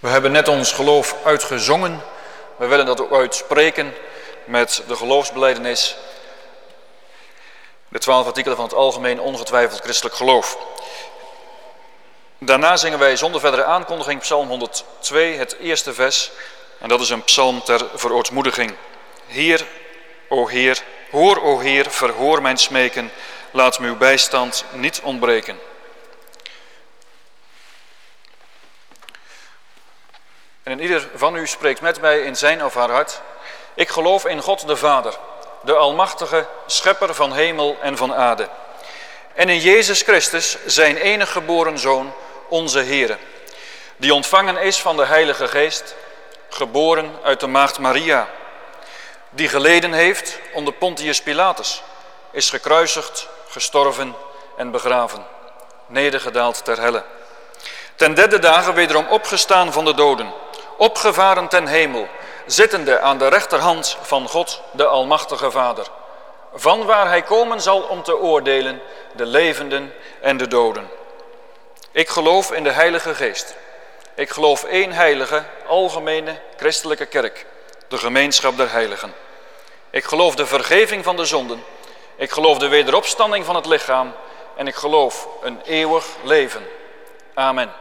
We hebben net ons geloof uitgezongen. We willen dat ook uitspreken met de geloofsbeleidenis. De twaalf artikelen van het algemeen ongetwijfeld christelijk geloof. Daarna zingen wij zonder verdere aankondiging Psalm 102, het eerste vers. En dat is een psalm ter verootmoediging. Heer, o Heer, hoor, o Heer, verhoor mijn smeken. Laat me uw bijstand niet ontbreken. En ieder van u spreekt met mij in zijn of haar hart. Ik geloof in God de Vader, de Almachtige, Schepper van hemel en van aarde. En in Jezus Christus, zijn enige geboren Zoon, onze Heere, die ontvangen is van de Heilige Geest, geboren uit de Maagd Maria, die geleden heeft onder Pontius Pilatus, is gekruisigd, gestorven en begraven, nedergedaald ter helle. Ten derde dagen wederom opgestaan van de doden, opgevaren ten hemel, zittende aan de rechterhand van God, de Almachtige Vader, van waar hij komen zal om te oordelen de levenden en de doden. Ik geloof in de Heilige Geest. Ik geloof één heilige, algemene, christelijke kerk, de gemeenschap der heiligen. Ik geloof de vergeving van de zonden. Ik geloof de wederopstanding van het lichaam. En ik geloof een eeuwig leven. Amen.